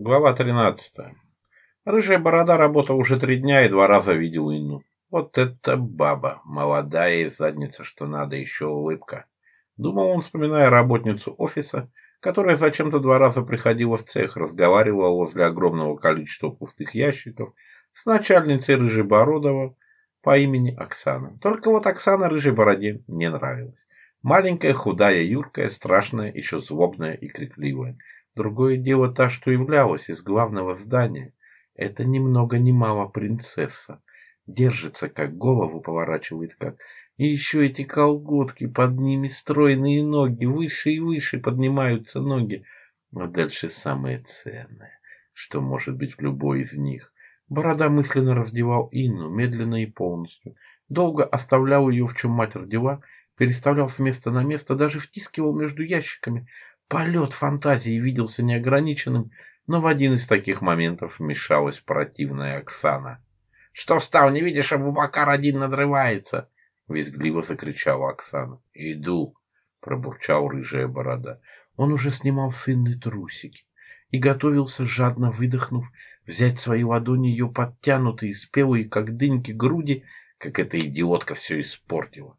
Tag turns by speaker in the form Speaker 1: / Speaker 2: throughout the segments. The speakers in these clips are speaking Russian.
Speaker 1: Глава 13. Рыжая борода работала уже три дня и два раза видел Инну. Вот это баба, молодая и задница, что надо, еще улыбка. Думал он, вспоминая работницу офиса, которая зачем-то два раза приходила в цех, разговаривала возле огромного количества пустых ящиков с начальницей Рыжебородова по имени Оксана. Только вот Оксана Рыжебороде не нравилась. Маленькая, худая, юркая, страшная, еще злобная и крикливая – Другое дело та, что являлась из главного здания. Это ни много ни мало принцесса. Держится как, голову поворачивает как. И еще эти колготки, под ними стройные ноги, выше и выше поднимаются ноги. А дальше самое ценное, что может быть в любой из них. Борода мысленно раздевал Инну, медленно и полностью. Долго оставлял ее, в чем мать родила, переставлял с места на место, даже втискивал между ящиками – Полет фантазии виделся неограниченным, но в один из таких моментов вмешалась противная Оксана. — Что встал, не видишь, Абубакар один надрывается! — визгливо закричала Оксана. — Иду! — пробурчал рыжая борода. Он уже снимал сынные трусики и готовился, жадно выдохнув, взять в свои ладони ее подтянутые, спелые, как дыньки, груди, как эта идиотка все испортила.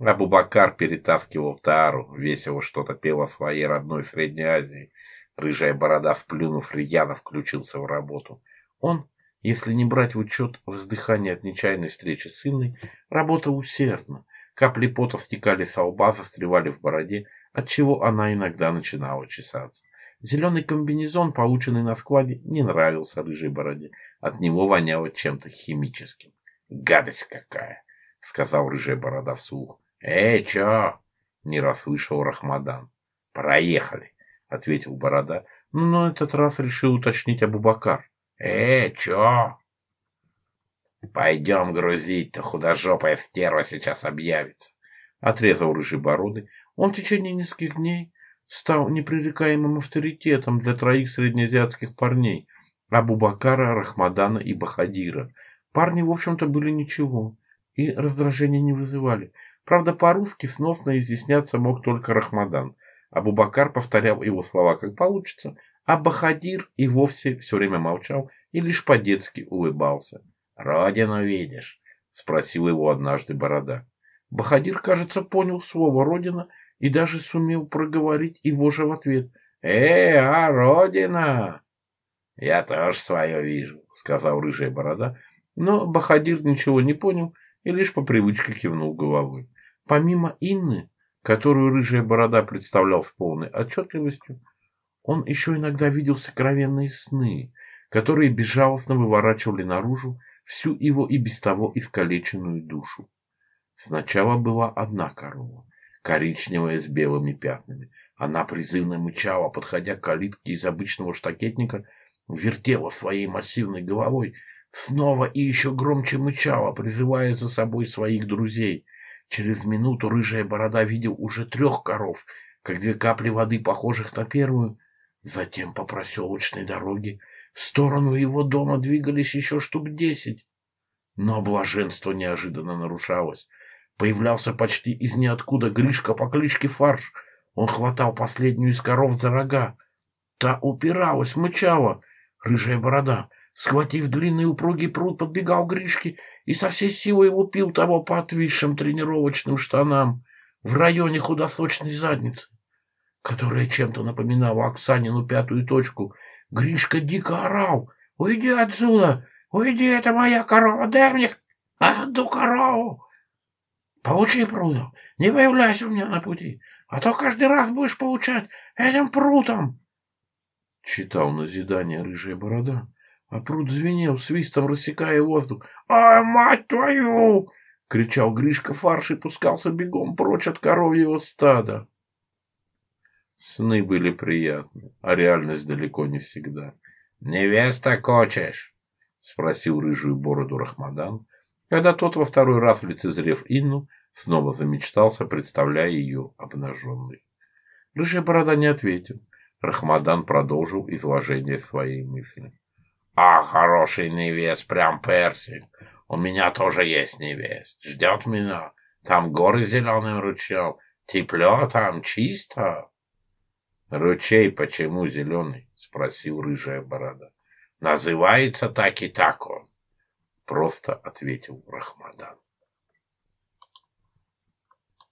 Speaker 1: Абубакар перетаскивал тару, весело что-то пел о своей родной Средней Азии. Рыжая борода, сплюнув, рьяно включился в работу. Он, если не брать в учет вздыхания от нечаянной встречи с сыном, работал усердно. Капли пота стекали со лба, застревали в бороде, отчего она иногда начинала чесаться. Зеленый комбинезон, полученный на складе, не нравился рыжей бороде. От него воняло чем-то химическим. «Гадость какая!» — сказал рыжая борода вслух. «Эй, чё?» — не расслышал Рахмадан. «Проехали», — ответил Борода, но на этот раз решил уточнить Абубакар. «Эй, чё?» «Пойдем грузить-то, художопая стерва сейчас объявится», — отрезал рыжий бороды. Он в течение нескольких дней стал непререкаемым авторитетом для троих среднеазиатских парней — Абубакара, Рахмадана и Бахадира. Парни, в общем-то, были ничего и раздражения не вызывали. Правда, по-русски сносно изъясняться мог только Рахмадан. Абубакар повторял его слова как получится, а Бахадир и вовсе все время молчал и лишь по-детски улыбался. «Родину видишь?» – спросил его однажды Борода. Бахадир, кажется, понял слово «родина» и даже сумел проговорить его же в ответ. «Э, а родина!» «Я тоже свое вижу», — сказал рыжая борода, но Бахадир ничего не понял и лишь по привычке кивнул головой. Помимо Инны, которую рыжая борода представлял с полной отчетливостью, он еще иногда видел сокровенные сны, которые безжалостно выворачивали наружу всю его и без того искалеченную душу. Сначала была одна корова, коричневая с белыми пятнами. Она призывно мычала, подходя к калитке из обычного штакетника, вертела своей массивной головой, снова и еще громче мычала, призывая за собой своих друзей — Через минуту рыжая борода видел уже трех коров, как две капли воды, похожих на первую. Затем по проселочной дороге в сторону его дома двигались еще штук десять. Но блаженство неожиданно нарушалось. Появлялся почти из ниоткуда Гришка по кличке Фарш. Он хватал последнюю из коров за рога. Та упиралась, мычала. Рыжая борода — Схватив длинный упругий пруд, подбегал к Гришке и со всей силой лупил того по отвисшим тренировочным штанам в районе худосочной задницы, которая чем-то напоминала Оксанину пятую точку. Гришка дико орал. «Уйди отсюда! Уйди, это моя корова! Дай мне отду корову! Получи прутом! Не появляйся у меня на пути, а то каждый раз будешь получать этим прутом!» Читал назидание рыжая борода а пруд звенел, свистом рассекая воздух. «Ай, мать твою!» — кричал Гришка фарш и пускался бегом прочь от коровьего стада. Сны были приятны, а реальность далеко не всегда. «Невеста кочешь?» — спросил рыжую бороду Рахмадан, когда тот во второй раз, лицезрев Инну, снова замечтался, представляя ее обнаженной. Рыжая борода не ответил. Рахмадан продолжил изложение своей мысли. А, хороший невест, прям персик. У меня тоже есть невест. Ждет меня. Там горы зеленым ручьем. Тепло там, чисто. Ручей почему зеленый? Спросил рыжая борода. Называется так и так он. Просто ответил Рахмадан.